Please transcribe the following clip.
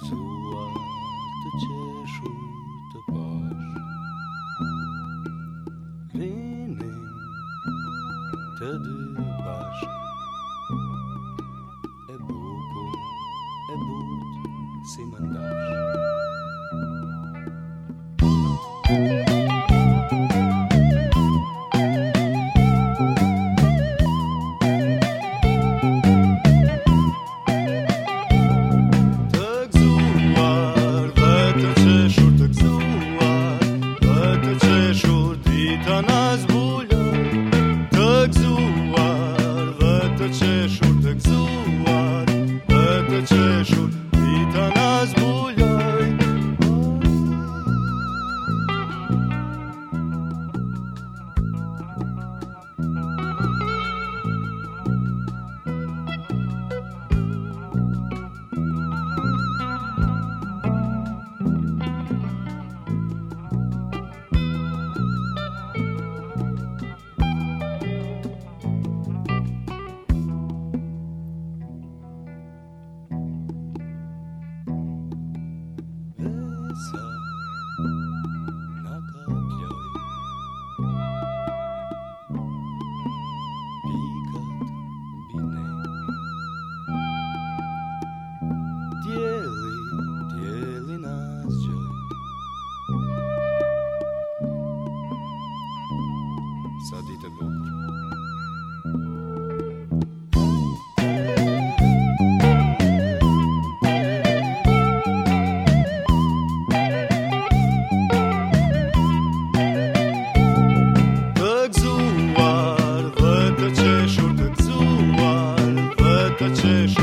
gëzuar të qeshur të pash Kline të dy pash E bukur, e but, si më ngash Sa ditën më këtë Të gzuar Dhe të qeshur Të gzuar Dhe të qeshur